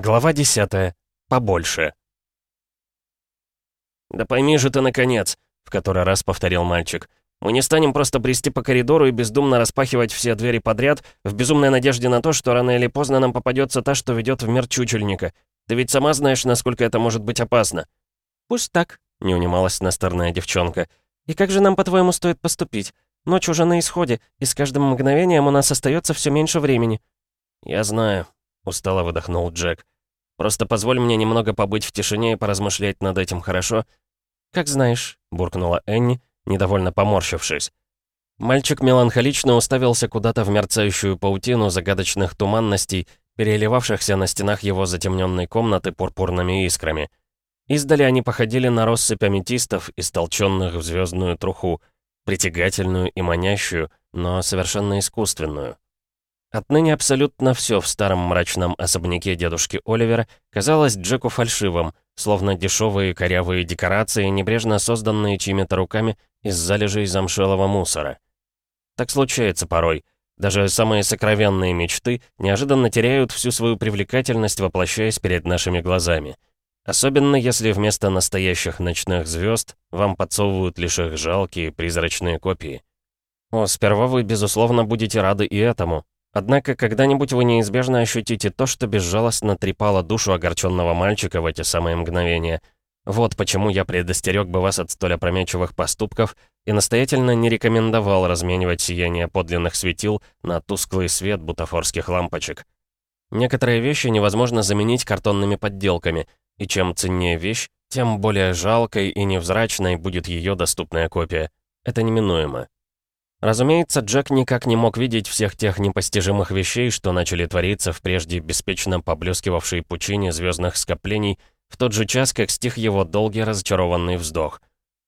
Глава 10. Побольше. «Да пойми же ты, наконец!» — в который раз повторил мальчик. «Мы не станем просто брести по коридору и бездумно распахивать все двери подряд в безумной надежде на то, что рано или поздно нам попадется та, что ведет в мир чучельника. Ты ведь сама знаешь, насколько это может быть опасно». «Пусть так», — не унималась настырная девчонка. «И как же нам, по-твоему, стоит поступить? Ночь уже на исходе, и с каждым мгновением у нас остается все меньше времени». «Я знаю», устало выдохнул Джек. «Просто позволь мне немного побыть в тишине и поразмышлять над этим, хорошо?» «Как знаешь», — буркнула Энни, недовольно поморщившись. Мальчик меланхолично уставился куда-то в мерцающую паутину загадочных туманностей, переливавшихся на стенах его затемненной комнаты пурпурными искрами. Издали они походили на россыпь аметистов, истолченных в звездную труху, притягательную и манящую, но совершенно искусственную. Отныне абсолютно все в старом мрачном особняке дедушки Оливера казалось Джеку фальшивым, словно дешевые корявые декорации, небрежно созданные чьими-то руками из залежей замшелого мусора. Так случается порой. Даже самые сокровенные мечты неожиданно теряют всю свою привлекательность, воплощаясь перед нашими глазами. Особенно если вместо настоящих ночных звезд вам подсовывают лишь их жалкие призрачные копии. О, сперва вы, безусловно, будете рады и этому, Однако когда-нибудь вы неизбежно ощутите то, что безжалостно трепало душу огорченного мальчика в эти самые мгновения. Вот почему я предостерег бы вас от столь опрометчивых поступков и настоятельно не рекомендовал разменивать сияние подлинных светил на тусклый свет бутафорских лампочек. Некоторые вещи невозможно заменить картонными подделками, и чем ценнее вещь, тем более жалкой и невзрачной будет ее доступная копия. Это неминуемо. Разумеется, Джек никак не мог видеть всех тех непостижимых вещей, что начали твориться в прежде беспечно поблескивавшей пучине звездных скоплений в тот же час, как стих его долгий разочарованный вздох.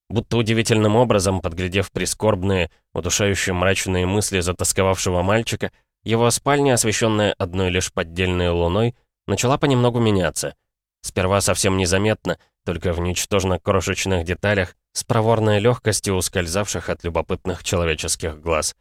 Будто удивительным образом, подглядев прискорбные, удушающие мрачные мысли затасковавшего мальчика, его спальня, освещенная одной лишь поддельной луной, начала понемногу меняться. Сперва совсем незаметно, только в ничтожно крошечных деталях, с проворной легкостью ускользавших от любопытных человеческих глаз.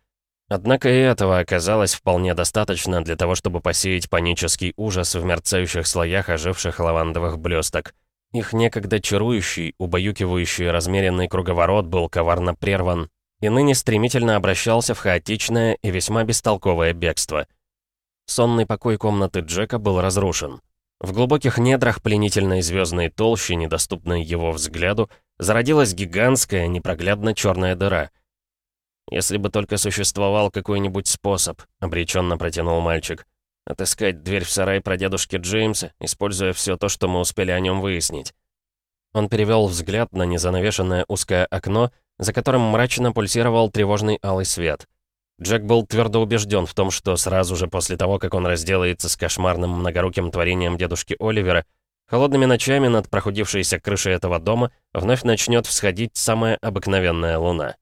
Однако и этого оказалось вполне достаточно для того, чтобы посеять панический ужас в мерцающих слоях оживших лавандовых блесток. Их некогда чарующий, убаюкивающий размеренный круговорот был коварно прерван, и ныне стремительно обращался в хаотичное и весьма бестолковое бегство. Сонный покой комнаты Джека был разрушен. В глубоких недрах пленительной звездной толщи, недоступной его взгляду, зародилась гигантская, непроглядно черная дыра. «Если бы только существовал какой-нибудь способ», — обреченно протянул мальчик. «Отыскать дверь в сарай про дедушки Джеймса, используя все то, что мы успели о нем выяснить». Он перевел взгляд на незанавешенное узкое окно, за которым мрачно пульсировал тревожный алый свет. Джек был твердо убежден в том, что сразу же после того, как он разделается с кошмарным многоруким творением дедушки Оливера, холодными ночами над прохудившейся крышей этого дома вновь начнет всходить самая обыкновенная луна.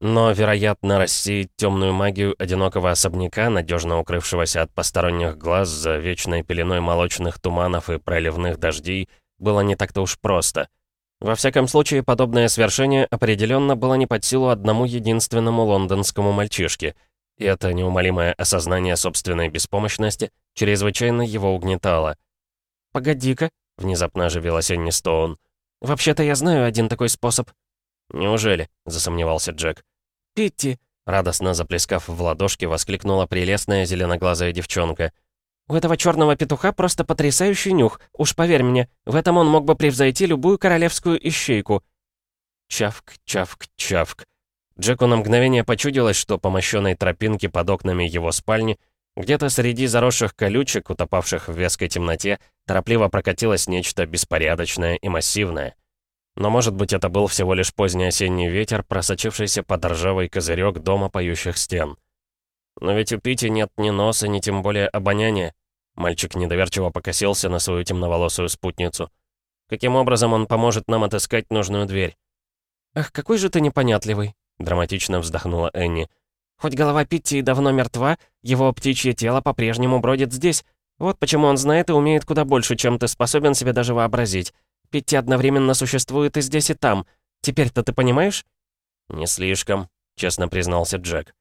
Но, вероятно, рассеять темную магию одинокого особняка, надежно укрывшегося от посторонних глаз за вечной пеленой молочных туманов и проливных дождей, было не так-то уж просто — во всяком случае, подобное свершение определенно было не под силу одному единственному лондонскому мальчишке, и это неумолимое осознание собственной беспомощности чрезвычайно его угнетало. «Погоди-ка», — внезапно оживилась Энни Стоун. «Вообще-то я знаю один такой способ». «Неужели?» — засомневался Джек. «Питти», — радостно заплескав в ладошки, воскликнула прелестная зеленоглазая девчонка. У этого черного петуха просто потрясающий нюх. Уж поверь мне, в этом он мог бы превзойти любую королевскую ищейку. Чавк, чавк, чавк. Джеку на мгновение почудилось, что по мощенной тропинке под окнами его спальни, где-то среди заросших колючек, утопавших в вязкой темноте, торопливо прокатилось нечто беспорядочное и массивное. Но, может быть, это был всего лишь поздний осенний ветер, просочившийся под ржавый козырек дома поющих стен. Но ведь у Пити нет ни носа, ни тем более обоняния. Мальчик недоверчиво покосился на свою темноволосую спутницу. Каким образом он поможет нам отыскать нужную дверь? «Ах, какой же ты непонятливый!» — драматично вздохнула Энни. «Хоть голова Питти давно мертва, его птичье тело по-прежнему бродит здесь. Вот почему он знает и умеет куда больше, чем ты способен себе даже вообразить. Питти одновременно существует и здесь, и там. Теперь-то ты понимаешь?» «Не слишком», — честно признался Джек.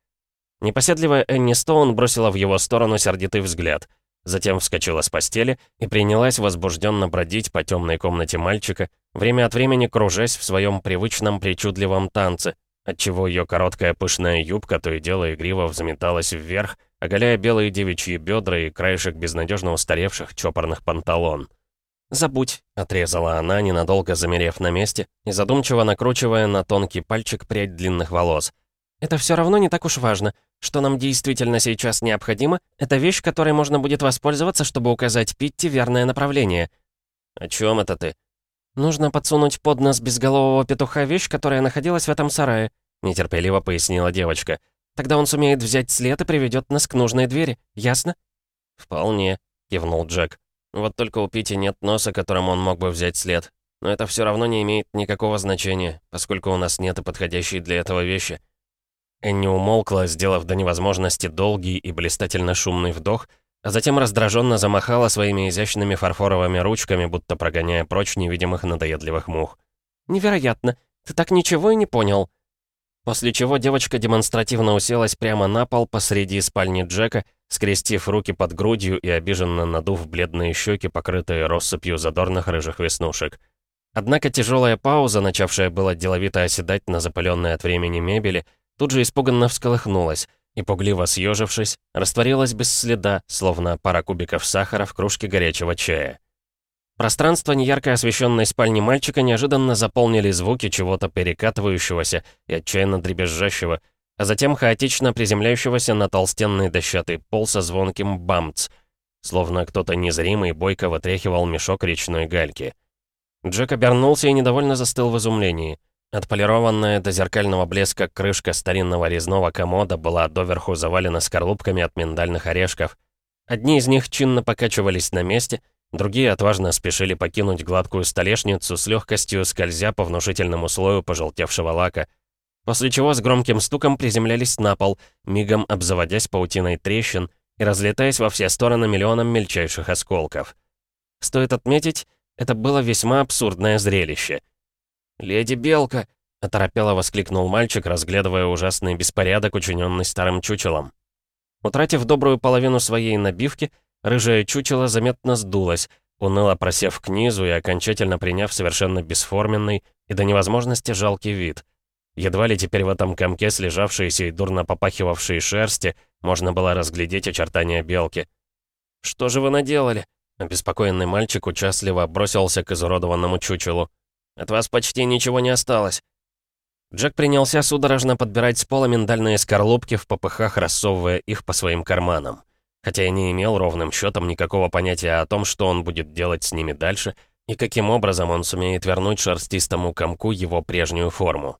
Непоседливая Энни Стоун бросила в его сторону сердитый взгляд. Затем вскочила с постели и принялась возбужденно бродить по темной комнате мальчика, время от времени кружась в своем привычном причудливом танце, отчего ее короткая пышная юбка то и дело игриво взметалась вверх, оголяя белые девичьи бедра и краешек безнадежно устаревших чопорных панталон. «Забудь», — отрезала она, ненадолго замерев на месте и задумчиво накручивая на тонкий пальчик прядь длинных волос. «Это все равно не так уж важно. Что нам действительно сейчас необходимо, это вещь, которой можно будет воспользоваться, чтобы указать Питти верное направление». «О чем это ты?» «Нужно подсунуть под нос безголового петуха вещь, которая находилась в этом сарае», — нетерпеливо пояснила девочка. «Тогда он сумеет взять след и приведет нас к нужной двери, ясно?» «Вполне», — кивнул Джек. Вот только у Пити нет носа, которым он мог бы взять след. Но это все равно не имеет никакого значения, поскольку у нас нет и подходящей для этого вещи. Энни умолкла, сделав до невозможности долгий и блистательно шумный вдох, а затем раздраженно замахала своими изящными фарфоровыми ручками, будто прогоняя прочь невидимых надоедливых мух. «Невероятно! Ты так ничего и не понял!» После чего девочка демонстративно уселась прямо на пол посреди спальни Джека, скрестив руки под грудью и обиженно надув бледные щеки, покрытые россыпью задорных рыжих веснушек. Однако тяжелая пауза, начавшая было деловито оседать на запаленной от времени мебели, тут же испуганно всколыхнулась и, пугливо съежившись, растворилась без следа, словно пара кубиков сахара в кружке горячего чая. Пространство неярко освещенной спальни мальчика неожиданно заполнили звуки чего-то перекатывающегося и отчаянно дребезжащего, а затем хаотично приземляющегося на толстенный дощатый пол со звонким бамц, словно кто-то незримый бойко вытряхивал мешок речной гальки. Джек обернулся и недовольно застыл в изумлении. Отполированная до зеркального блеска крышка старинного резного комода была доверху завалена скорлупками от миндальных орешков. Одни из них чинно покачивались на месте, другие отважно спешили покинуть гладкую столешницу с легкостью скользя по внушительному слою пожелтевшего лака — после чего с громким стуком приземлялись на пол, мигом обзаводясь паутиной трещин и разлетаясь во все стороны миллионом мельчайших осколков. Стоит отметить, это было весьма абсурдное зрелище. «Леди Белка!» — оторопело воскликнул мальчик, разглядывая ужасный беспорядок, учиненный старым чучелом. Утратив добрую половину своей набивки, рыжее чучело заметно сдулось, уныло просев к низу и окончательно приняв совершенно бесформенный и до невозможности жалкий вид — Едва ли теперь в этом комке слежавшейся и дурно попахивавшей шерсти можно было разглядеть очертания белки. «Что же вы наделали?» Обеспокоенный мальчик участливо бросился к изуродованному чучелу. «От вас почти ничего не осталось». Джек принялся судорожно подбирать с пола миндальные скорлупки в попыхах, рассовывая их по своим карманам. Хотя и не имел ровным счетом никакого понятия о том, что он будет делать с ними дальше и каким образом он сумеет вернуть шерстистому комку его прежнюю форму.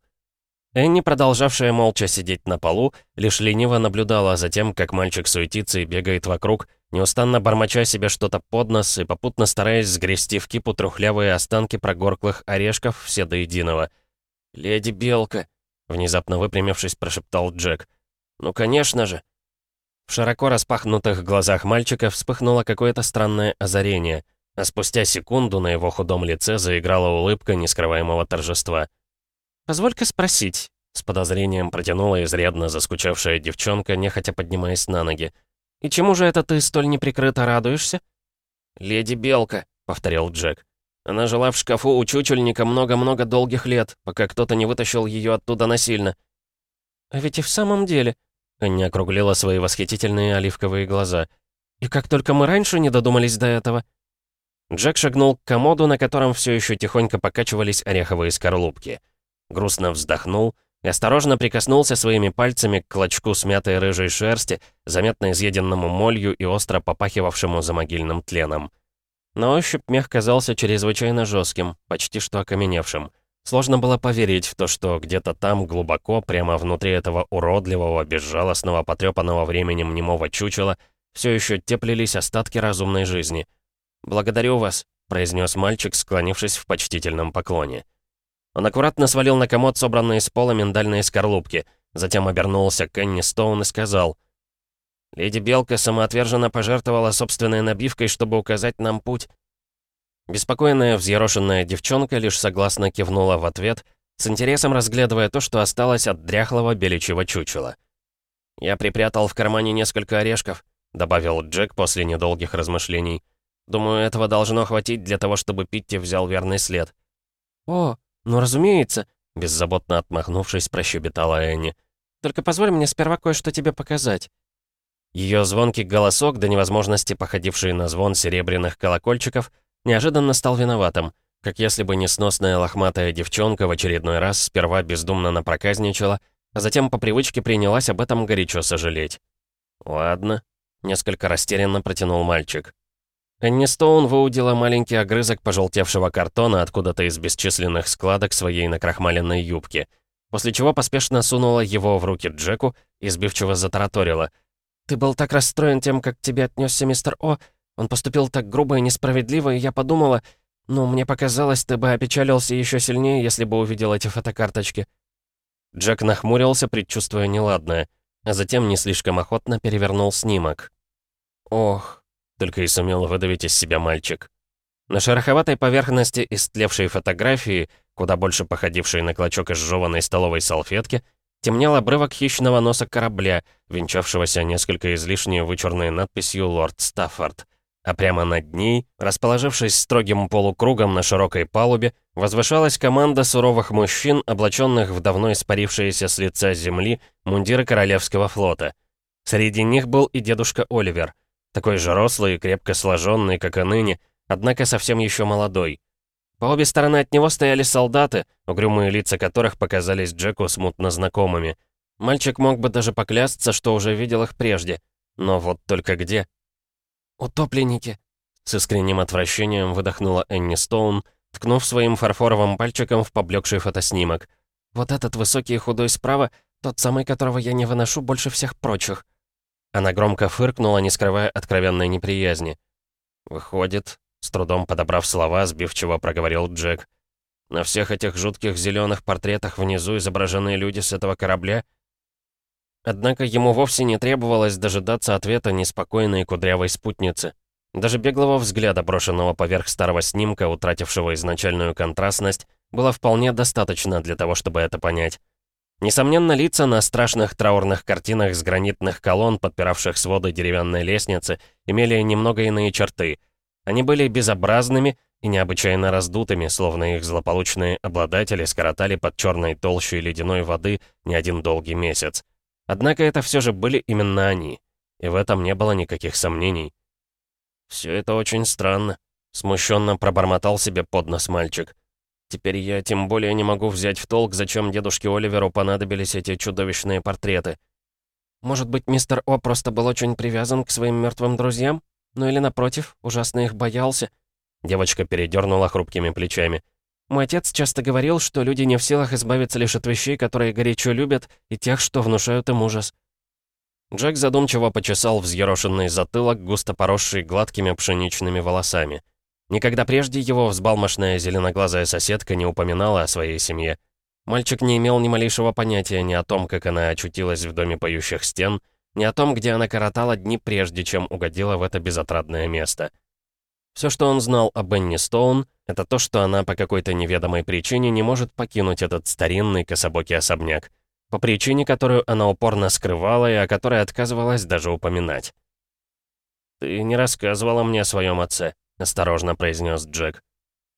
Энни, продолжавшая молча сидеть на полу, лишь лениво наблюдала за тем, как мальчик суетится и бегает вокруг, неустанно бормоча себе что-то под нос и попутно стараясь сгрести в кипу трухлявые останки прогорклых орешков все до единого. «Леди Белка», — внезапно выпрямившись, прошептал Джек. «Ну, конечно же». В широко распахнутых глазах мальчика вспыхнуло какое-то странное озарение, а спустя секунду на его худом лице заиграла улыбка нескрываемого торжества. «Позволь-ка спросить», — с подозрением протянула изрядно заскучавшая девчонка, нехотя поднимаясь на ноги. «И чему же это ты столь неприкрыто радуешься?» «Леди Белка», — повторил Джек. «Она жила в шкафу у чучельника много-много долгих лет, пока кто-то не вытащил ее оттуда насильно». «А ведь и в самом деле...» — Анни округлила свои восхитительные оливковые глаза. «И как только мы раньше не додумались до этого...» Джек шагнул к комоду, на котором все еще тихонько покачивались ореховые скорлупки грустно вздохнул и осторожно прикоснулся своими пальцами к клочку смятой рыжей шерсти, заметно изъеденному молью и остро попахивавшему замогильным тленом. На ощупь мех казался чрезвычайно жестким, почти что окаменевшим. Сложно было поверить в то, что где-то там, глубоко, прямо внутри этого уродливого, безжалостного, потрепанного временем немого чучела, все еще теплились остатки разумной жизни. «Благодарю вас», — произнес мальчик, склонившись в почтительном поклоне. Он аккуратно свалил на комод собранные с пола миндальные скорлупки, затем обернулся к Энни Стоун и сказал, «Леди Белка самоотверженно пожертвовала собственной набивкой, чтобы указать нам путь». Беспокойная, взъерошенная девчонка лишь согласно кивнула в ответ, с интересом разглядывая то, что осталось от дряхлого беличьего чучела. «Я припрятал в кармане несколько орешков», добавил Джек после недолгих размышлений. «Думаю, этого должно хватить для того, чтобы Питти взял верный след». «О, ну разумеется», — беззаботно отмахнувшись, прощебетала Энни. «Только позволь мне сперва кое-что тебе показать». Ее звонкий голосок, до невозможности походивший на звон серебряных колокольчиков, неожиданно стал виноватым, как если бы несносная лохматая девчонка в очередной раз сперва бездумно напроказничала, а затем по привычке принялась об этом горячо сожалеть. «Ладно», — несколько растерянно протянул мальчик. Энни Стоун выудила маленький огрызок пожелтевшего картона откуда-то из бесчисленных складок своей накрахмаленной юбки, после чего поспешно сунула его в руки Джеку и сбивчиво затараторила — ты был так расстроен тем, как тебе отнесся мистер О. Он поступил так грубо и несправедливо, и я подумала... Ну, мне показалось, ты бы опечалился еще сильнее, если бы увидел эти фотокарточки». Джек нахмурился, предчувствуя неладное, а затем не слишком охотно перевернул снимок. «Ох», — только и сумел выдавить из себя мальчик. На шероховатой поверхности истлевшей фотографии, куда больше походившей на клочок изжеванной столовой салфетки, темнел обрывок хищного носа корабля, венчавшегося несколько излишне вычурной надписью «Лорд Стаффорд». А прямо над ней, расположившись строгим полукругом на широкой палубе, возвышалась команда суровых мужчин, облаченных в давно испарившиеся с лица земли мундиры Королевского флота. Среди них был и дедушка Оливер, такой же рослый и крепко сложенный, как и ныне, однако совсем еще молодой. По обе стороны от него стояли солдаты, угрюмые лица которых показались Джеку смутно знакомыми. Мальчик мог бы даже поклясться, что уже видел их прежде. Но вот только где? «Утопленники!» С искренним отвращением выдохнула Энни Стоун, ткнув своим фарфоровым пальчиком в поблекший фотоснимок. «Вот этот высокий и худой справа, тот самый, которого я не выношу больше всех прочих». Она громко фыркнула, не скрывая откровенной неприязни. «Выходит, с трудом подобрав слова, сбивчиво проговорил Джек. «На всех этих жутких зеленых портретах внизу изображены люди с этого корабля?» Однако ему вовсе не требовалось дожидаться ответа неспокойной кудрявой спутницы. Даже беглого взгляда, брошенного поверх старого снимка, утратившего изначальную контрастность, было вполне достаточно для того, чтобы это понять. Несомненно, лица на страшных траурных картинах с гранитных колонн, подпиравших своды деревянной лестницы, имели немного иные черты — они были безобразными и необычайно раздутыми, словно их злополучные обладатели скоротали под черной толщей ледяной воды не один долгий месяц. Однако это все же были именно они, и в этом не было никаких сомнений. «Все это очень странно», — смущенно пробормотал себе под нос мальчик. «Теперь я тем более не могу взять в толк, зачем дедушке Оливеру понадобились эти чудовищные портреты». «Может быть, мистер О просто был очень привязан к своим мертвым друзьям?» Ну или напротив, ужасно их боялся. Девочка передернула хрупкими плечами. Мой отец часто говорил, что люди не в силах избавиться лишь от вещей, которые горячо любят, и тех, что внушают им ужас. Джек задумчиво почесал взъерошенный затылок, густо поросший гладкими пшеничными волосами. Никогда прежде его взбалмошная зеленоглазая соседка не упоминала о своей семье. Мальчик не имел ни малейшего понятия ни о том, как она очутилась в доме поющих стен, не о том, где она коротала дни прежде, чем угодила в это безотрадное место. Все, что он знал о Бенни Стоун, это то, что она по какой-то неведомой причине не может покинуть этот старинный кособокий особняк. По причине, которую она упорно скрывала и о которой отказывалась даже упоминать. «Ты не рассказывала мне о своем отце», — осторожно произнес Джек.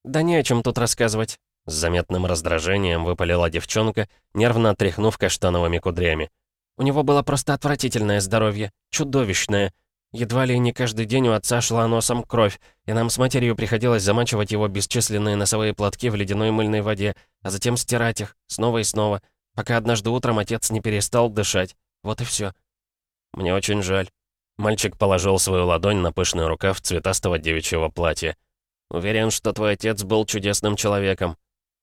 «Да не о чем тут рассказывать», — с заметным раздражением выпалила девчонка, нервно тряхнув каштановыми кудрями. У него было просто отвратительное здоровье, чудовищное. Едва ли не каждый день у отца шла носом кровь, и нам с матерью приходилось замачивать его бесчисленные носовые платки в ледяной мыльной воде, а затем стирать их, снова и снова, пока однажды утром отец не перестал дышать. Вот и все. Мне очень жаль. Мальчик положил свою ладонь на пышный рукав цветастого девичьего платья. «Уверен, что твой отец был чудесным человеком».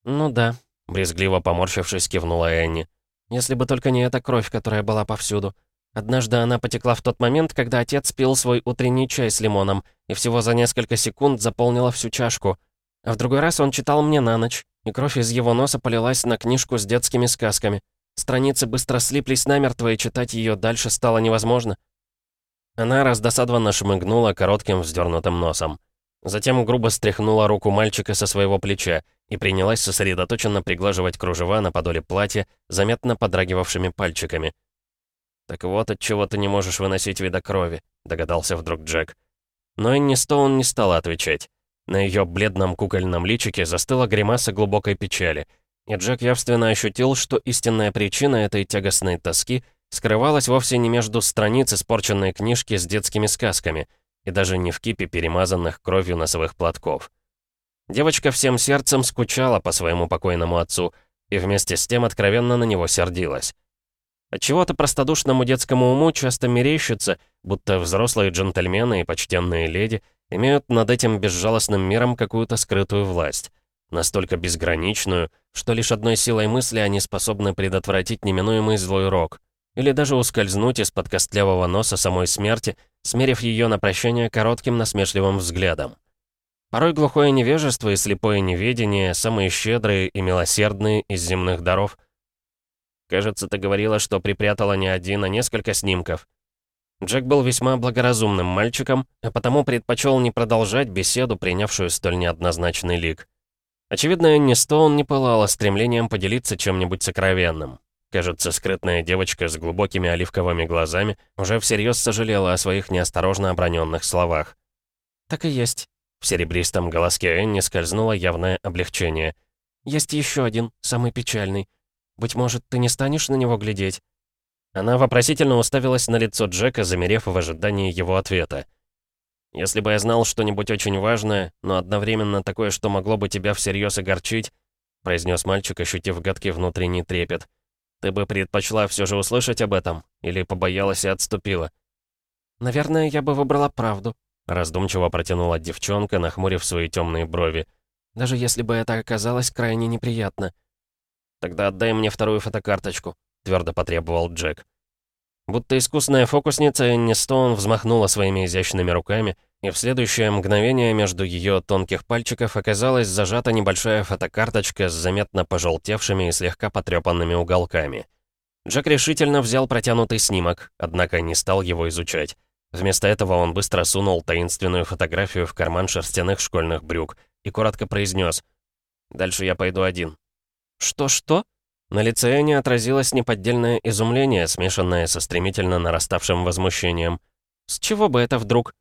«Ну да», — брезгливо поморщившись, кивнула Энни. Если бы только не эта кровь, которая была повсюду. Однажды она потекла в тот момент, когда отец пил свой утренний чай с лимоном, и всего за несколько секунд заполнила всю чашку. А в другой раз он читал мне на ночь, и кровь из его носа полилась на книжку с детскими сказками. Страницы быстро слиплись намертво, и читать ее дальше стало невозможно. Она раздосадованно шмыгнула коротким вздернутым носом. Затем грубо стряхнула руку мальчика со своего плеча и принялась сосредоточенно приглаживать кружева на подоле платья, заметно подрагивавшими пальчиками. «Так вот, от чего ты не можешь выносить вида крови», — догадался вдруг Джек. Но Энни Стоун не стала отвечать. На ее бледном кукольном личике застыла гримаса глубокой печали, и Джек явственно ощутил, что истинная причина этой тягостной тоски скрывалась вовсе не между страниц испорченной книжки с детскими сказками, и даже не в кипе перемазанных кровью носовых платков. Девочка всем сердцем скучала по своему покойному отцу, и вместе с тем откровенно на него сердилась. Отчего-то простодушному детскому уму часто мерещится, будто взрослые джентльмены и почтенные леди имеют над этим безжалостным миром какую-то скрытую власть. Настолько безграничную, что лишь одной силой мысли они способны предотвратить неминуемый злой рок. Или даже ускользнуть из-под костлявого носа самой смерти, смерив ее на прощание коротким насмешливым взглядом. Порой глухое невежество и слепое неведение — самые щедрые и милосердные из земных даров — Кажется, ты говорила, что припрятала не один, а несколько снимков. Джек был весьма благоразумным мальчиком, а потому предпочел не продолжать беседу, принявшую столь неоднозначный лик. Очевидно, Энни Стоун не пылала стремлением поделиться чем-нибудь сокровенным. Кажется, скрытная девочка с глубокими оливковыми глазами уже всерьез сожалела о своих неосторожно оброненных словах. «Так и есть». В серебристом голоске Энни скользнуло явное облегчение. «Есть еще один, самый печальный. Быть может, ты не станешь на него глядеть?» Она вопросительно уставилась на лицо Джека, замерев в ожидании его ответа. «Если бы я знал что-нибудь очень важное, но одновременно такое, что могло бы тебя всерьез огорчить», произнес мальчик, ощутив гадкий внутренний трепет. «Ты бы предпочла все же услышать об этом? Или побоялась и отступила?» «Наверное, я бы выбрала правду», раздумчиво протянула девчонка, нахмурив свои темные брови. «Даже если бы это оказалось крайне неприятно». «Тогда отдай мне вторую фотокарточку», — твердо потребовал Джек. Будто искусная фокусница, Энни Стоун взмахнула своими изящными руками, и в следующее мгновение между ее тонких пальчиков оказалась зажата небольшая фотокарточка с заметно пожелтевшими и слегка потрепанными уголками. Джек решительно взял протянутый снимок, однако не стал его изучать. Вместо этого он быстро сунул таинственную фотографию в карман шерстяных школьных брюк и коротко произнес «Дальше я пойду один. «Что-что?» На лице Энни отразилось неподдельное изумление, смешанное со стремительно нараставшим возмущением. «С чего бы это вдруг?»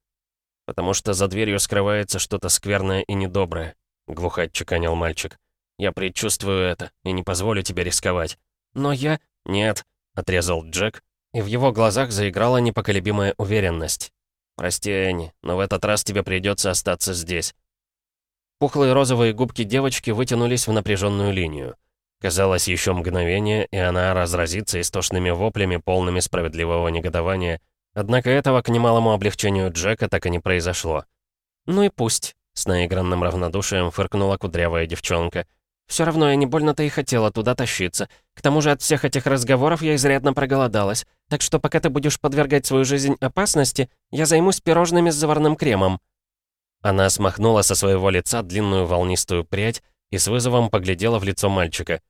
«Потому что за дверью скрывается что-то скверное и недоброе», — глухо отчеканил мальчик. «Я предчувствую это и не позволю тебе рисковать». «Но я...» «Нет», — отрезал Джек, и в его глазах заиграла непоколебимая уверенность. «Прости, Энни, но в этот раз тебе придется остаться здесь». Пухлые розовые губки девочки вытянулись в напряженную линию. Казалось, еще мгновение, и она разразится истошными воплями, полными справедливого негодования. Однако этого, к немалому облегчению Джека, так и не произошло. «Ну и пусть», — с наигранным равнодушием фыркнула кудрявая девчонка. «Все равно я не больно-то и хотела туда тащиться. К тому же от всех этих разговоров я изрядно проголодалась. Так что пока ты будешь подвергать свою жизнь опасности, я займусь пирожными с заварным кремом». Она смахнула со своего лица длинную волнистую прядь и с вызовом поглядела в лицо мальчика.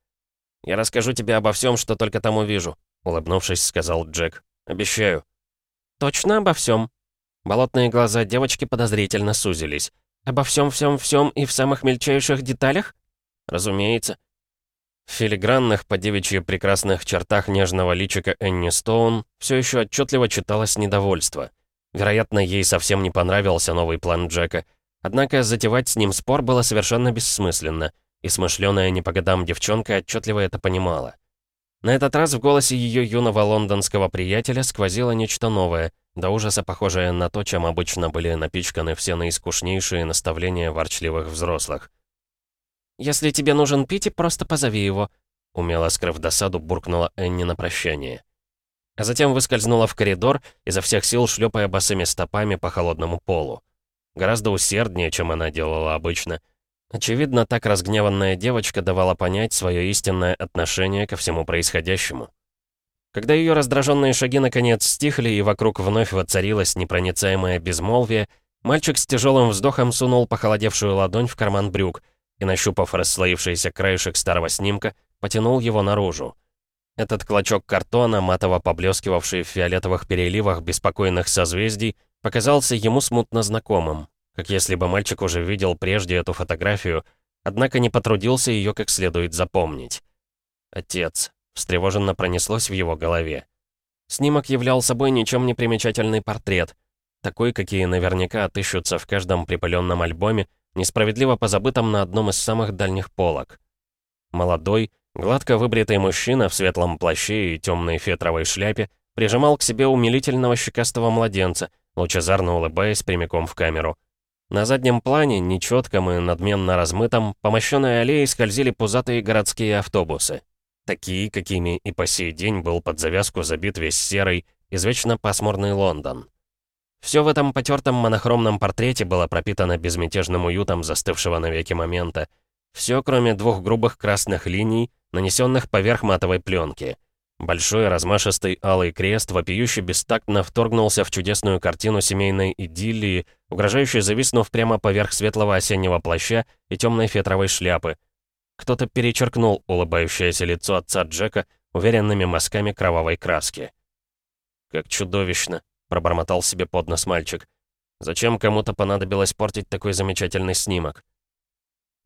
«Я расскажу тебе обо всем, что только там увижу», — улыбнувшись, сказал Джек. «Обещаю». «Точно обо всем?» Болотные глаза девочки подозрительно сузились. «Обо всем, всем, всем и в самых мельчайших деталях?» «Разумеется». В филигранных, по девичьи прекрасных чертах нежного личика Энни Стоун все еще отчетливо читалось недовольство. Вероятно, ей совсем не понравился новый план Джека. Однако затевать с ним спор было совершенно бессмысленно — и смышленая не по годам девчонка отчетливо это понимала. На этот раз в голосе ее юного лондонского приятеля сквозило нечто новое, до ужаса похожее на то, чем обычно были напичканы все наискушнейшие наставления ворчливых взрослых. «Если тебе нужен Пити, просто позови его», — умело скрыв досаду, буркнула Энни на прощание. А затем выскользнула в коридор, изо всех сил шлепая босыми стопами по холодному полу. Гораздо усерднее, чем она делала обычно — Очевидно, так разгневанная девочка давала понять свое истинное отношение ко всему происходящему. Когда ее раздраженные шаги наконец стихли и вокруг вновь воцарилось непроницаемое безмолвие, мальчик с тяжелым вздохом сунул похолодевшую ладонь в карман брюк и, нащупав расслоившийся краешек старого снимка, потянул его наружу. Этот клочок картона, матово поблескивавший в фиолетовых переливах беспокойных созвездий, показался ему смутно знакомым как если бы мальчик уже видел прежде эту фотографию, однако не потрудился ее как следует запомнить. Отец. Встревоженно пронеслось в его голове. Снимок являл собой ничем не примечательный портрет. Такой, какие наверняка отыщутся в каждом припыленном альбоме, несправедливо позабытом на одном из самых дальних полок. Молодой, гладко выбритый мужчина в светлом плаще и темной фетровой шляпе прижимал к себе умилительного щекастого младенца, лучезарно улыбаясь прямиком в камеру. На заднем плане, нечетком и надменно размытом, по мощенной аллее скользили пузатые городские автобусы. Такие, какими и по сей день был под завязку забит весь серый, извечно пасмурный Лондон. Все в этом потертом монохромном портрете было пропитано безмятежным уютом застывшего навеки момента. Все, кроме двух грубых красных линий, нанесенных поверх матовой пленки — Большой размашистый алый крест вопиюще бестактно вторгнулся в чудесную картину семейной идиллии, угрожающе зависнув прямо поверх светлого осеннего плаща и темной фетровой шляпы. Кто-то перечеркнул улыбающееся лицо отца Джека уверенными мазками кровавой краски. «Как чудовищно!» — пробормотал себе под нос мальчик. «Зачем кому-то понадобилось портить такой замечательный снимок?»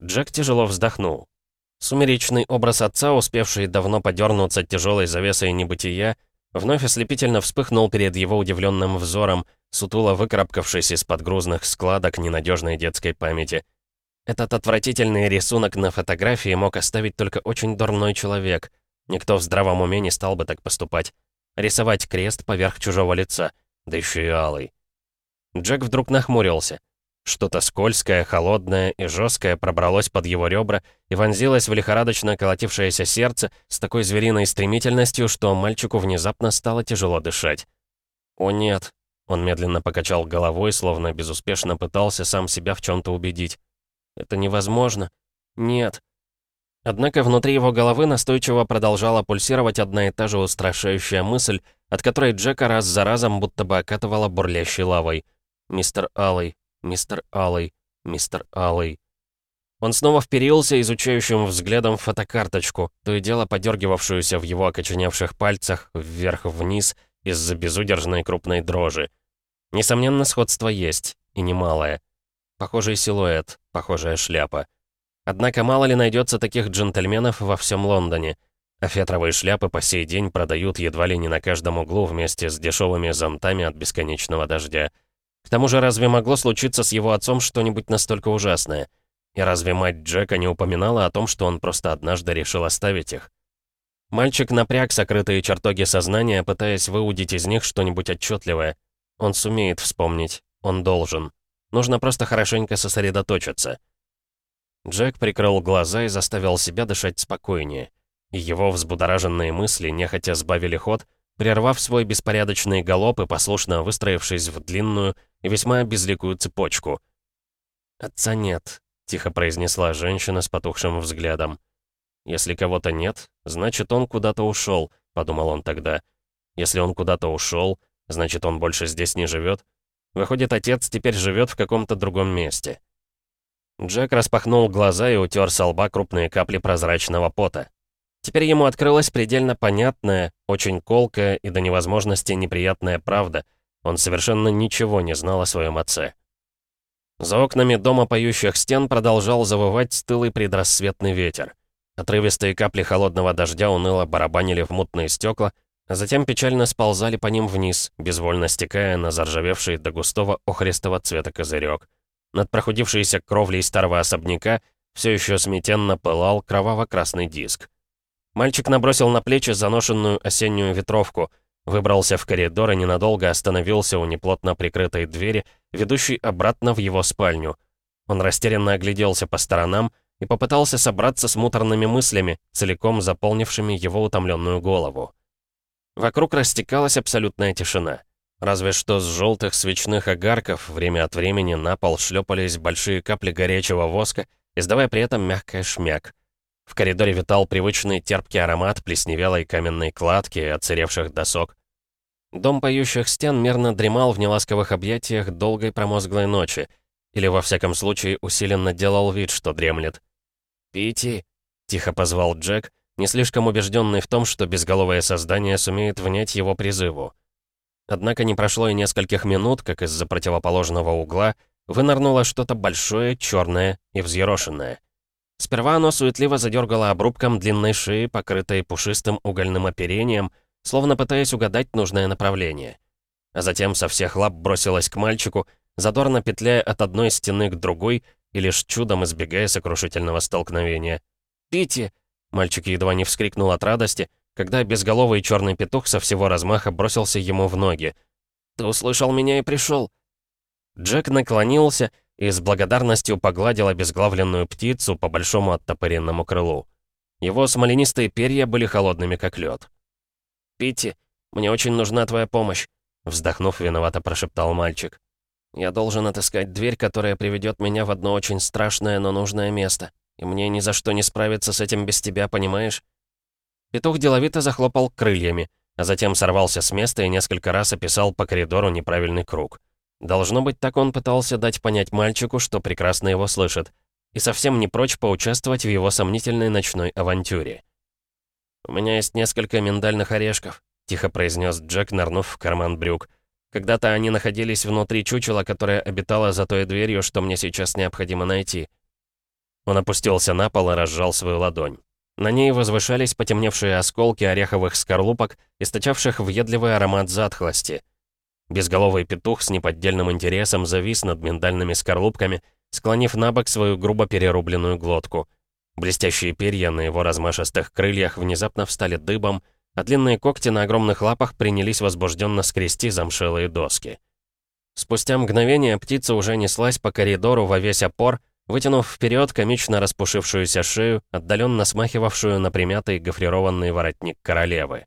Джек тяжело вздохнул. Сумеречный образ отца, успевший давно подернуться тяжелой завесой небытия, вновь ослепительно вспыхнул перед его удивленным взором, сутуло выкарабкавшись из-под грузных складок ненадежной детской памяти. Этот отвратительный рисунок на фотографии мог оставить только очень дурной человек. Никто в здравом уме не стал бы так поступать. Рисовать крест поверх чужого лица, да еще и алый. Джек вдруг нахмурился. Что-то скользкое, холодное и жесткое пробралось под его ребра и вонзилось в лихорадочно колотившееся сердце с такой звериной стремительностью, что мальчику внезапно стало тяжело дышать. «О нет!» Он медленно покачал головой, словно безуспешно пытался сам себя в чем-то убедить. «Это невозможно! Нет!» Однако внутри его головы настойчиво продолжала пульсировать одна и та же устрашающая мысль, от которой Джека раз за разом будто бы окатывала бурлящей лавой. «Мистер Аллой, Мистер Алый, мистер Алый. Он снова вперился изучающим взглядом фотокарточку, то и дело подергивавшуюся в его окоченевших пальцах вверх-вниз из-за безудержной крупной дрожи. Несомненно, сходство есть, и немалое. Похожий силуэт, похожая шляпа. Однако мало ли найдется таких джентльменов во всем Лондоне. А фетровые шляпы по сей день продают едва ли не на каждом углу вместе с дешевыми зонтами от бесконечного дождя. К тому же, разве могло случиться с его отцом что-нибудь настолько ужасное? И разве мать Джека не упоминала о том, что он просто однажды решил оставить их? Мальчик напряг сокрытые чертоги сознания, пытаясь выудить из них что-нибудь отчетливое. Он сумеет вспомнить. Он должен. Нужно просто хорошенько сосредоточиться. Джек прикрыл глаза и заставил себя дышать спокойнее. Его взбудораженные мысли нехотя сбавили ход, прервав свой беспорядочный галоп и послушно выстроившись в длинную и весьма безликую цепочку. «Отца нет», — тихо произнесла женщина с потухшим взглядом. «Если кого-то нет, значит, он куда-то ушел», — подумал он тогда. «Если он куда-то ушел, значит, он больше здесь не живет. Выходит, отец теперь живет в каком-то другом месте». Джек распахнул глаза и утер со лба крупные капли прозрачного пота. Теперь ему открылась предельно понятная, очень колкая и до невозможности неприятная правда. Он совершенно ничего не знал о своем отце. За окнами дома поющих стен продолжал завывать стылый предрассветный ветер. Отрывистые капли холодного дождя уныло барабанили в мутные стекла, а затем печально сползали по ним вниз, безвольно стекая на заржавевший до густого охристого цвета козырек. Над прохудившейся кровлей старого особняка все еще смятенно пылал кроваво-красный диск. Мальчик набросил на плечи заношенную осеннюю ветровку, выбрался в коридор и ненадолго остановился у неплотно прикрытой двери, ведущей обратно в его спальню. Он растерянно огляделся по сторонам и попытался собраться с муторными мыслями, целиком заполнившими его утомленную голову. Вокруг растекалась абсолютная тишина. Разве что с желтых свечных огарков время от времени на пол шлепались большие капли горячего воска, издавая при этом мягкое шмяк. В коридоре витал привычный терпкий аромат плесневелой каменной кладки и отсыревших досок. Дом поющих стен мерно дремал в неласковых объятиях долгой промозглой ночи, или, во всяком случае, усиленно делал вид, что дремлет. «Пити!» — тихо позвал Джек, не слишком убежденный в том, что безголовое создание сумеет внять его призыву. Однако не прошло и нескольких минут, как из-за противоположного угла вынырнуло что-то большое, черное и взъерошенное. Сперва оно суетливо задергало обрубком длинной шеи, покрытой пушистым угольным оперением, словно пытаясь угадать нужное направление. А затем со всех лап бросилась к мальчику, задорно петляя от одной стены к другой и лишь чудом избегая сокрушительного столкновения. «Пити!» Мальчик едва не вскрикнул от радости, когда безголовый черный петух со всего размаха бросился ему в ноги. «Ты услышал меня и пришел!» Джек наклонился и с благодарностью погладил обезглавленную птицу по большому оттопыренному крылу. Его смоленистые перья были холодными, как лед. «Питти, мне очень нужна твоя помощь», — вздохнув, виновато прошептал мальчик. «Я должен отыскать дверь, которая приведет меня в одно очень страшное, но нужное место. И мне ни за что не справиться с этим без тебя, понимаешь?» Петух деловито захлопал крыльями, а затем сорвался с места и несколько раз описал по коридору неправильный круг. Должно быть, так он пытался дать понять мальчику, что прекрасно его слышит, и совсем не прочь поучаствовать в его сомнительной ночной авантюре. «У меня есть несколько миндальных орешков», — тихо произнес Джек, нырнув в карман брюк. «Когда-то они находились внутри чучела, которое обитало за той дверью, что мне сейчас необходимо найти». Он опустился на пол и разжал свою ладонь. На ней возвышались потемневшие осколки ореховых скорлупок, источавших въедливый аромат затхлости — Безголовый петух с неподдельным интересом завис над миндальными скорлупками, склонив на бок свою грубо перерубленную глотку. Блестящие перья на его размашистых крыльях внезапно встали дыбом, а длинные когти на огромных лапах принялись возбужденно скрести замшелые доски. Спустя мгновение птица уже неслась по коридору во весь опор, вытянув вперед комично распушившуюся шею, отдаленно смахивавшую на примятый гофрированный воротник королевы.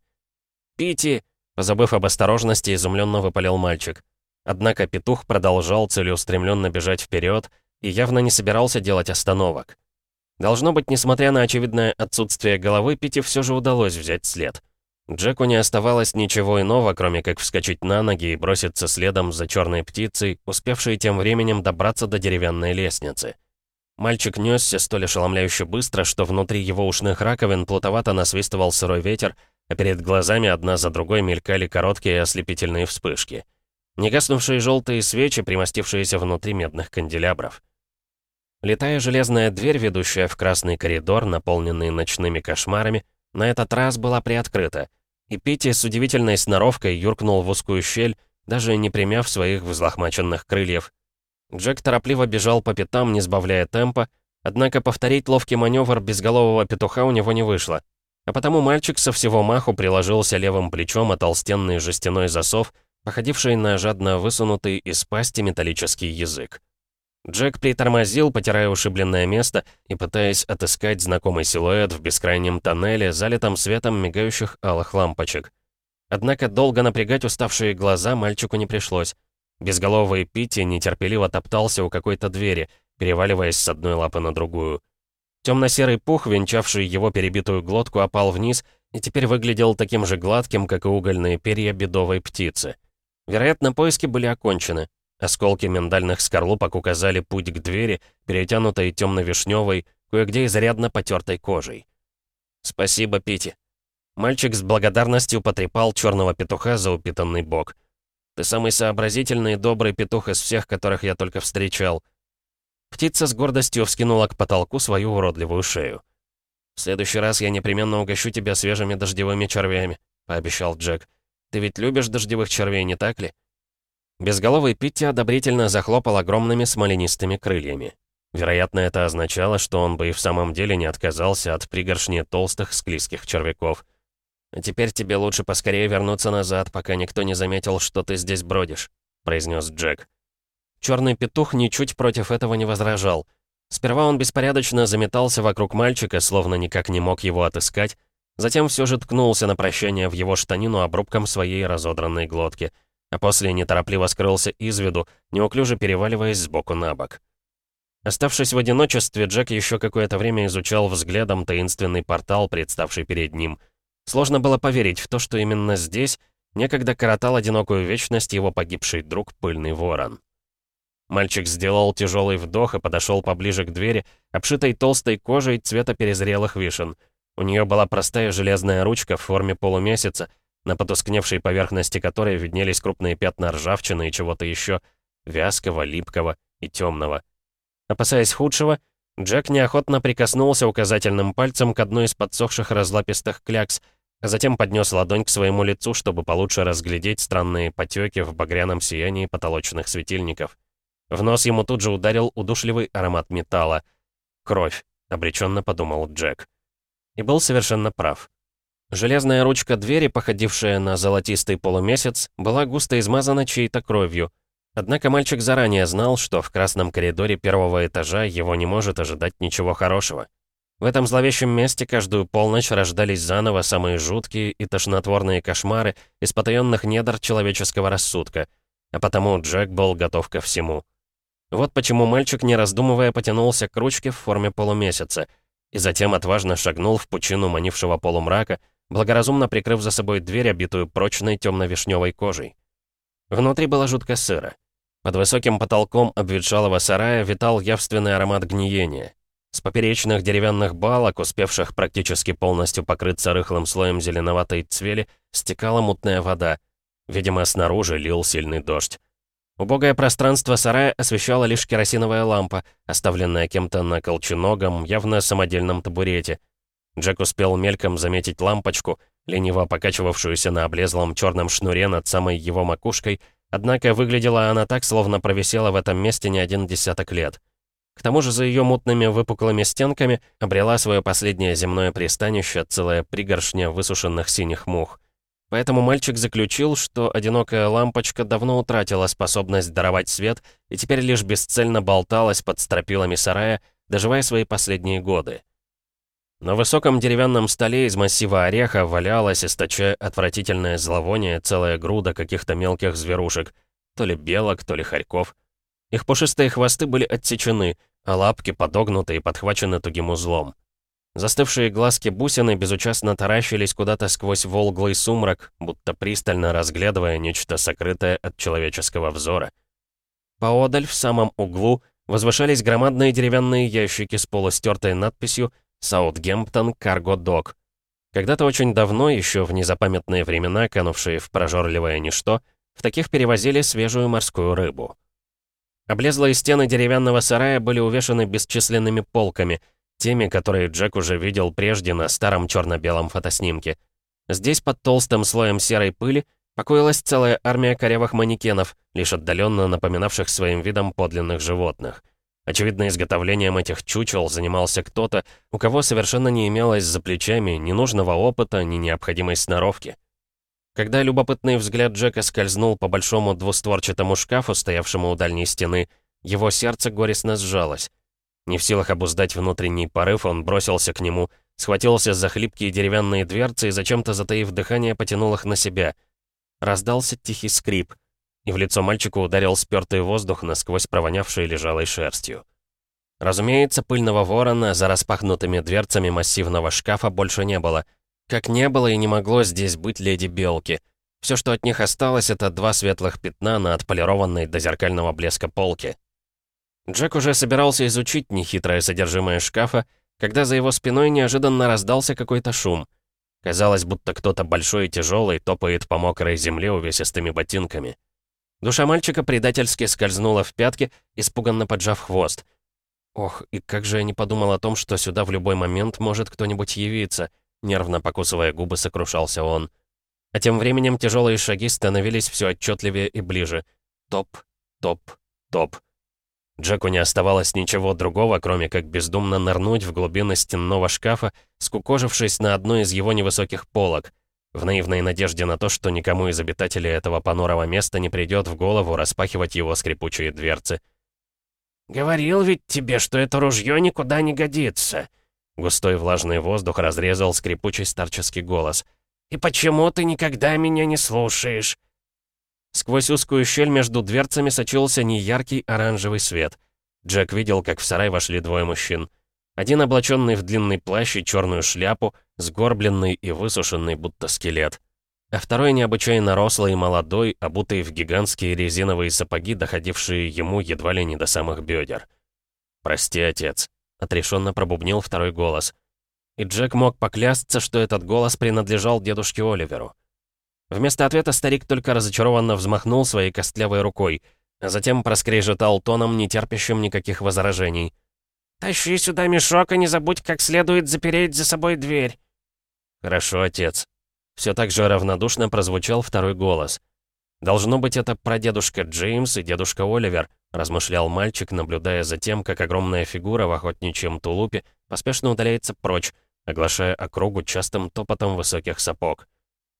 «Пити!» Позабыв об осторожности, изумленно выпалил мальчик. Однако петух продолжал целеустремленно бежать вперед и явно не собирался делать остановок. Должно быть, несмотря на очевидное отсутствие головы, Пити все же удалось взять след. Джеку не оставалось ничего иного, кроме как вскочить на ноги и броситься следом за черной птицей, успевшей тем временем добраться до деревянной лестницы. Мальчик несся столь ошеломляюще быстро, что внутри его ушных раковин плутовато насвистывал сырой ветер, а перед глазами одна за другой мелькали короткие ослепительные вспышки. Негаснувшие желтые свечи, примостившиеся внутри медных канделябров. Летая железная дверь, ведущая в красный коридор, наполненный ночными кошмарами, на этот раз была приоткрыта, и Питти с удивительной сноровкой юркнул в узкую щель, даже не примяв своих взлохмаченных крыльев. Джек торопливо бежал по пятам, не сбавляя темпа, однако повторить ловкий маневр безголового петуха у него не вышло. А потому мальчик со всего маху приложился левым плечом о толстенный жестяной засов, походивший на жадно высунутый из пасти металлический язык. Джек притормозил, потирая ушибленное место и пытаясь отыскать знакомый силуэт в бескрайнем тоннеле, залитом светом мигающих алых лампочек. Однако долго напрягать уставшие глаза мальчику не пришлось. Безголовый Питти нетерпеливо топтался у какой-то двери, переваливаясь с одной лапы на другую. Темно-серый пух, венчавший его перебитую глотку, опал вниз и теперь выглядел таким же гладким, как и угольные перья бедовой птицы. Вероятно, поиски были окончены. Осколки миндальных скорлупок указали путь к двери, перетянутой темно-вишневой, кое-где изрядно потертой кожей. «Спасибо, Пити». Мальчик с благодарностью потрепал черного петуха за упитанный бок. «Ты самый сообразительный и добрый петух из всех, которых я только встречал. Птица с гордостью вскинула к потолку свою уродливую шею. «В следующий раз я непременно угощу тебя свежими дождевыми червями», — пообещал Джек. «Ты ведь любишь дождевых червей, не так ли?» Безголовый Питти одобрительно захлопал огромными смоленистыми крыльями. Вероятно, это означало, что он бы и в самом деле не отказался от пригоршни толстых склизких червяков. «А теперь тебе лучше поскорее вернуться назад, пока никто не заметил, что ты здесь бродишь», — произнес Джек. Черный петух ничуть против этого не возражал. Сперва он беспорядочно заметался вокруг мальчика, словно никак не мог его отыскать, затем все же ткнулся на прощание в его штанину обрубком своей разодранной глотки, а после неторопливо скрылся из виду, неуклюже переваливаясь сбоку на бок. Оставшись в одиночестве, Джек еще какое-то время изучал взглядом таинственный портал, представший перед ним. Сложно было поверить в то, что именно здесь некогда коротал одинокую вечность его погибший друг Пыльный Ворон. Мальчик сделал тяжелый вдох и подошел поближе к двери, обшитой толстой кожей цвета перезрелых вишен. У нее была простая железная ручка в форме полумесяца, на потускневшей поверхности которой виднелись крупные пятна ржавчины и чего-то еще вязкого, липкого и темного. Опасаясь худшего, Джек неохотно прикоснулся указательным пальцем к одной из подсохших разлапистых клякс, а затем поднес ладонь к своему лицу, чтобы получше разглядеть странные потеки в багряном сиянии потолочных светильников. В нос ему тут же ударил удушливый аромат металла. «Кровь», — обреченно подумал Джек. И был совершенно прав. Железная ручка двери, походившая на золотистый полумесяц, была густо измазана чьей-то кровью. Однако мальчик заранее знал, что в красном коридоре первого этажа его не может ожидать ничего хорошего. В этом зловещем месте каждую полночь рождались заново самые жуткие и тошнотворные кошмары из потаенных недр человеческого рассудка, а потому Джек был готов ко всему. Вот почему мальчик, не раздумывая, потянулся к ручке в форме полумесяца и затем отважно шагнул в пучину манившего полумрака, благоразумно прикрыв за собой дверь, обитую прочной темно-вишневой кожей. Внутри было жутко сыро. Под высоким потолком обветшалого сарая витал явственный аромат гниения. С поперечных деревянных балок, успевших практически полностью покрыться рыхлым слоем зеленоватой цвели, стекала мутная вода. Видимо, снаружи лил сильный дождь. Убогое пространство сарая освещала лишь керосиновая лампа, оставленная кем-то на колченогом, явно самодельном табурете. Джек успел мельком заметить лампочку, лениво покачивавшуюся на облезлом черном шнуре над самой его макушкой, однако выглядела она так, словно провисела в этом месте не один десяток лет. К тому же за ее мутными выпуклыми стенками обрела свое последнее земное пристанище целая пригоршня высушенных синих мух. Поэтому мальчик заключил, что одинокая лампочка давно утратила способность даровать свет и теперь лишь бесцельно болталась под стропилами сарая, доживая свои последние годы. На высоком деревянном столе из массива ореха валялась, источая отвратительное зловоние, целая груда каких-то мелких зверушек, то ли белок, то ли хорьков. Их пушистые хвосты были отсечены, а лапки подогнуты и подхвачены тугим узлом. Застывшие глазки бусины безучастно таращились куда-то сквозь волглый сумрак, будто пристально разглядывая нечто сокрытое от человеческого взора. Поодаль, в самом углу, возвышались громадные деревянные ящики с полустертой надписью Саутгемптон Карго Док. Когда-то очень давно, еще в незапамятные времена, канувшие в прожорливое ничто, в таких перевозили свежую морскую рыбу. Облезлые стены деревянного сарая были увешаны бесчисленными полками, теми, которые Джек уже видел прежде на старом черно-белом фотоснимке. Здесь под толстым слоем серой пыли покоилась целая армия корявых манекенов, лишь отдаленно напоминавших своим видом подлинных животных — Очевидно, изготовлением этих чучел занимался кто-то, у кого совершенно не имелось за плечами ни нужного опыта, ни необходимой сноровки. Когда любопытный взгляд Джека скользнул по большому двустворчатому шкафу, стоявшему у дальней стены, его сердце горестно сжалось. Не в силах обуздать внутренний порыв, он бросился к нему, схватился за хлипкие деревянные дверцы и, зачем-то затаив дыхание, потянул их на себя. Раздался тихий скрип — и в лицо мальчику ударил спёртый воздух, насквозь провонявший лежалой шерстью. Разумеется, пыльного ворона за распахнутыми дверцами массивного шкафа больше не было. Как не было и не могло здесь быть леди Белки. Все, что от них осталось, это два светлых пятна на отполированной до зеркального блеска полке. Джек уже собирался изучить нехитрое содержимое шкафа, когда за его спиной неожиданно раздался какой-то шум. Казалось, будто кто-то большой и тяжелый топает по мокрой земле увесистыми ботинками. Душа мальчика предательски скользнула в пятки, испуганно поджав хвост. Ох, и как же я не подумал о том, что сюда в любой момент может кто-нибудь явиться, нервно покусывая губы, сокрушался он. А тем временем тяжелые шаги становились все отчетливее и ближе. Топ, топ, топ. Джеку не оставалось ничего другого, кроме как бездумно нырнуть в глубины стенного шкафа, скукожившись на одной из его невысоких полок — в наивной надежде на то, что никому из обитателей этого понурого места не придет в голову распахивать его скрипучие дверцы. «Говорил ведь тебе, что это ружье никуда не годится!» Густой влажный воздух разрезал скрипучий старческий голос. «И почему ты никогда меня не слушаешь?» Сквозь узкую щель между дверцами сочился неяркий оранжевый свет. Джек видел, как в сарай вошли двое мужчин. Один облаченный в длинный плащ и черную шляпу, сгорбленный и высушенный, будто скелет. А второй необычайно рослый и молодой, обутый в гигантские резиновые сапоги, доходившие ему едва ли не до самых бедер. «Прости, отец», — отрешенно пробубнил второй голос. И Джек мог поклясться, что этот голос принадлежал дедушке Оливеру. Вместо ответа старик только разочарованно взмахнул своей костлявой рукой, а затем проскрежетал тоном, не терпящим никаких возражений — «Тащи сюда мешок и не забудь как следует запереть за собой дверь». «Хорошо, отец», Все так же равнодушно прозвучал второй голос. «Должно быть, это прадедушка Джеймс и дедушка Оливер», размышлял мальчик, наблюдая за тем, как огромная фигура в охотничьем тулупе поспешно удаляется прочь, оглашая округу частым топотом высоких сапог.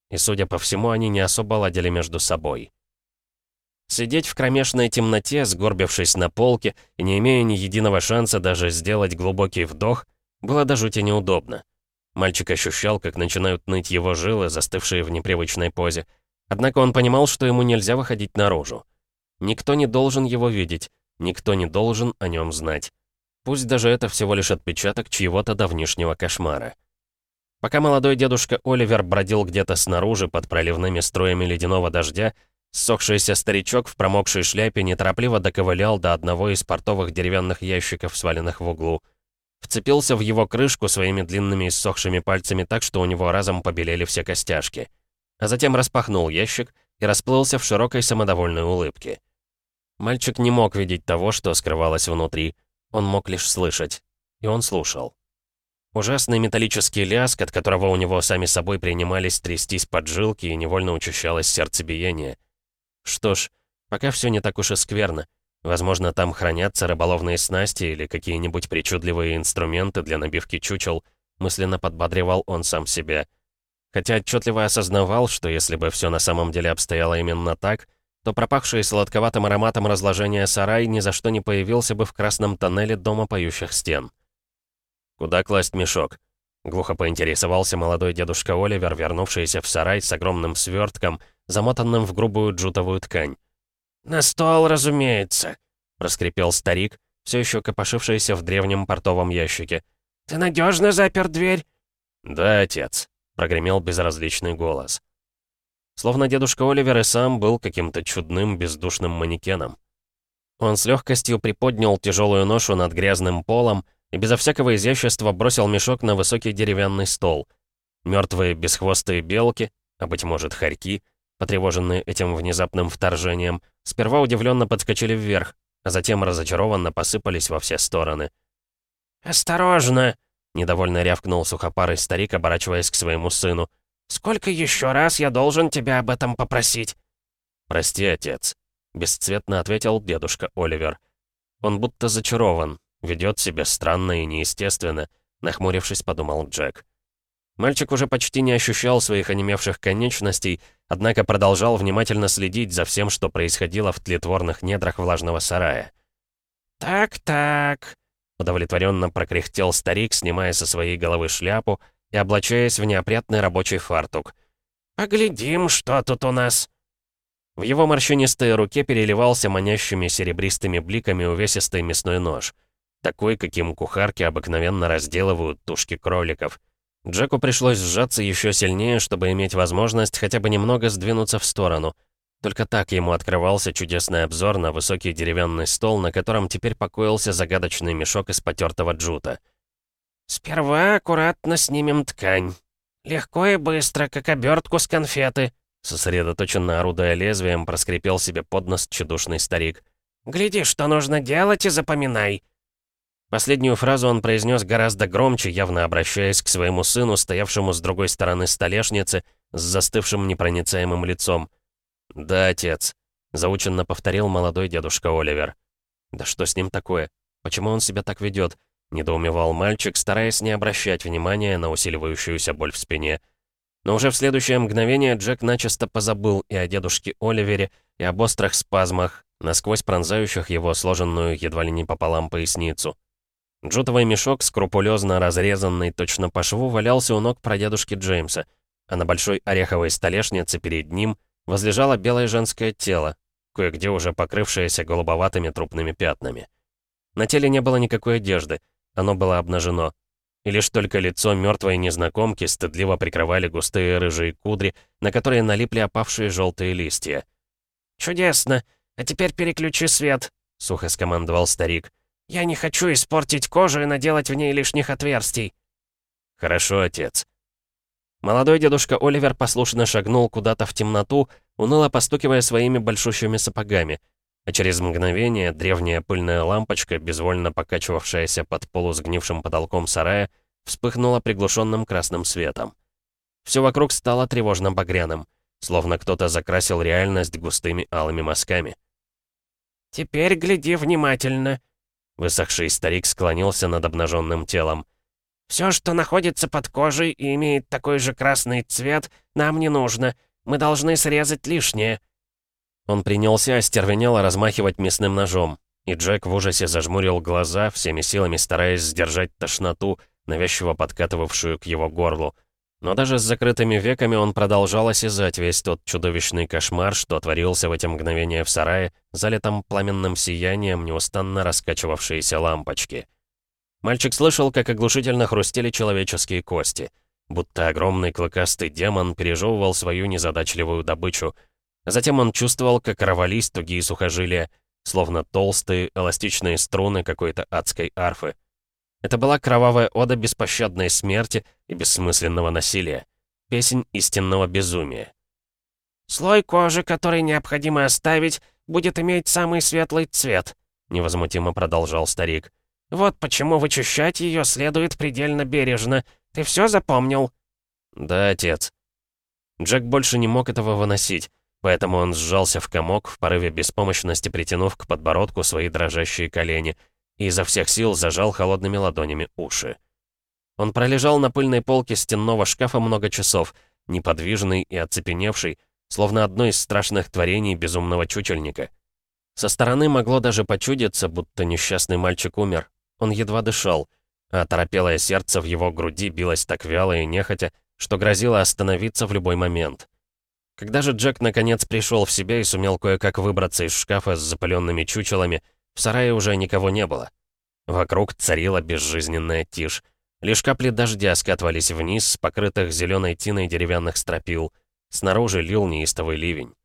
И, судя по всему, они не особо ладили между собой. Сидеть в кромешной темноте, сгорбившись на полке и не имея ни единого шанса даже сделать глубокий вдох, было до жути неудобно. Мальчик ощущал, как начинают ныть его жилы, застывшие в непривычной позе. Однако он понимал, что ему нельзя выходить наружу. Никто не должен его видеть, никто не должен о нем знать. Пусть даже это всего лишь отпечаток чьего-то давнишнего кошмара. Пока молодой дедушка Оливер бродил где-то снаружи под проливными строями ледяного дождя, ссохшийся старичок в промокшей шляпе неторопливо доковылял до одного из портовых деревянных ящиков, сваленных в углу. Вцепился в его крышку своими длинными иссохшими пальцами так, что у него разом побелели все костяшки. А затем распахнул ящик и расплылся в широкой самодовольной улыбке. Мальчик не мог видеть того, что скрывалось внутри. Он мог лишь слышать. И он слушал. Ужасный металлический лязг, от которого у него сами собой принимались трястись поджилки и невольно учащалось сердцебиение. Что ж, пока все не так уж и скверно. Возможно, там хранятся рыболовные снасти или какие-нибудь причудливые инструменты для набивки чучел, мысленно подбадривал он сам себя. Хотя отчетливо осознавал, что если бы все на самом деле обстояло именно так, то пропахший сладковатым ароматом разложения сарай ни за что не появился бы в красном тоннеле дома поющих стен. «Куда класть мешок?» Глухо поинтересовался молодой дедушка Оливер, вернувшийся в сарай с огромным свертком, замотанным в грубую джутовую ткань. «На стол, разумеется», — проскрипел старик, все еще копошившийся в древнем портовом ящике. «Ты надежно запер дверь?» «Да, отец», — прогремел безразличный голос. Словно дедушка Оливер и сам был каким-то чудным, бездушным манекеном. Он с легкостью приподнял тяжелую ношу над грязным полом и безо всякого изящества бросил мешок на высокий деревянный стол. Мертвые бесхвостые белки, а быть может хорьки, потревоженные этим внезапным вторжением, сперва удивленно подскочили вверх, а затем разочарованно посыпались во все стороны. «Осторожно!» — недовольно рявкнул сухопарый старик, оборачиваясь к своему сыну. «Сколько еще раз я должен тебя об этом попросить?» «Прости, отец», — бесцветно ответил дедушка Оливер. «Он будто зачарован, ведет себя странно и неестественно», — нахмурившись, подумал Джек. Мальчик уже почти не ощущал своих онемевших конечностей, однако продолжал внимательно следить за всем, что происходило в тлетворных недрах влажного сарая. «Так-так», — удовлетворенно прокряхтел старик, снимая со своей головы шляпу и облачаясь в неопрятный рабочий фартук. «Поглядим, что тут у нас». В его морщинистой руке переливался манящими серебристыми бликами увесистый мясной нож. Такой, каким кухарки обыкновенно разделывают тушки кроликов. Джеку пришлось сжаться еще сильнее, чтобы иметь возможность хотя бы немного сдвинуться в сторону. Только так ему открывался чудесный обзор на высокий деревянный стол, на котором теперь покоился загадочный мешок из потертого джута. «Сперва аккуратно снимем ткань. Легко и быстро, как обертку с конфеты», сосредоточенно орудуя лезвием, проскрипел себе под нос чудушный старик. «Гляди, что нужно делать, и запоминай». Последнюю фразу он произнес гораздо громче, явно обращаясь к своему сыну, стоявшему с другой стороны столешницы, с застывшим непроницаемым лицом. «Да, отец», — заученно повторил молодой дедушка Оливер. «Да что с ним такое? Почему он себя так ведет? — недоумевал мальчик, стараясь не обращать внимания на усиливающуюся боль в спине. Но уже в следующее мгновение Джек начисто позабыл и о дедушке Оливере, и об острых спазмах, насквозь пронзающих его сложенную едва ли не пополам поясницу. Джутовый мешок, скрупулезно разрезанный точно по шву, валялся у ног прадедушки Джеймса, а на большой ореховой столешнице перед ним возлежало белое женское тело, кое-где уже покрывшееся голубоватыми трупными пятнами. На теле не было никакой одежды, оно было обнажено. И лишь только лицо мертвой незнакомки стыдливо прикрывали густые рыжие кудри, на которые налипли опавшие желтые листья. «Чудесно! А теперь переключи свет!» — сухо скомандовал старик. «Я не хочу испортить кожу и наделать в ней лишних отверстий». «Хорошо, отец». Молодой дедушка Оливер послушно шагнул куда-то в темноту, уныло постукивая своими большущими сапогами — а через мгновение древняя пыльная лампочка, безвольно покачивавшаяся под полусгнившим потолком сарая, вспыхнула приглушенным красным светом. Все вокруг стало тревожно багряным, словно кто-то закрасил реальность густыми алыми мазками. «Теперь гляди внимательно», — высохший старик склонился над обнаженным телом. «Все, что находится под кожей и имеет такой же красный цвет, нам не нужно. Мы должны срезать лишнее». Он принялся остервенело размахивать мясным ножом, и Джек в ужасе зажмурил глаза, всеми силами стараясь сдержать тошноту, навязчиво подкатывавшую к его горлу. Но даже с закрытыми веками он продолжал осязать весь тот чудовищный кошмар, что творился в эти мгновения в сарае, залитом пламенным сиянием неустанно раскачивавшиеся лампочки. Мальчик слышал, как оглушительно хрустели человеческие кости, будто огромный клыкастый демон пережевывал свою незадачливую добычу. Затем он чувствовал, как рвались тугие сухожилия, словно толстые эластичные струны какой-то адской арфы. Это была кровавая ода беспощадной смерти и бессмысленного насилия. Песнь истинного безумия. «Слой кожи, который необходимо оставить, будет иметь самый светлый цвет», — невозмутимо продолжал старик. «Вот почему вычищать ее следует предельно бережно. Ты все запомнил?» «Да, отец». Джек больше не мог этого выносить, поэтому он сжался в комок, в порыве беспомощности притянув к подбородку свои дрожащие колени — и изо всех сил зажал холодными ладонями уши. Он пролежал на пыльной полке стенного шкафа много часов, неподвижный и оцепеневший, словно одно из страшных творений безумного чучельника. Со стороны могло даже почудиться, будто несчастный мальчик умер. Он едва дышал, а торопелое сердце в его груди билось так вяло и нехотя, что грозило остановиться в любой момент. Когда же Джек наконец пришел в себя и сумел кое-как выбраться из шкафа с запаленными чучелами, в сарае уже никого не было. Вокруг царила безжизненная тишь. Лишь капли дождя скатывались вниз с покрытых зеленой тиной деревянных стропил. Снаружи лил неистовый ливень.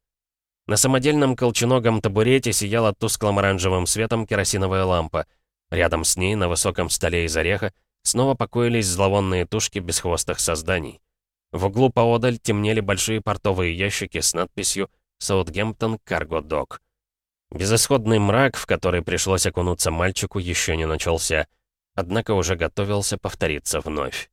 На самодельном колченогом табурете сияла тусклым оранжевым светом керосиновая лампа. Рядом с ней, на высоком столе из ореха, снова покоились зловонные тушки бесхвостых созданий. В углу поодаль темнели большие портовые ящики с надписью «Саутгемптон Карго Док». Безысходный мрак, в который пришлось окунуться мальчику, еще не начался, однако уже готовился повториться вновь.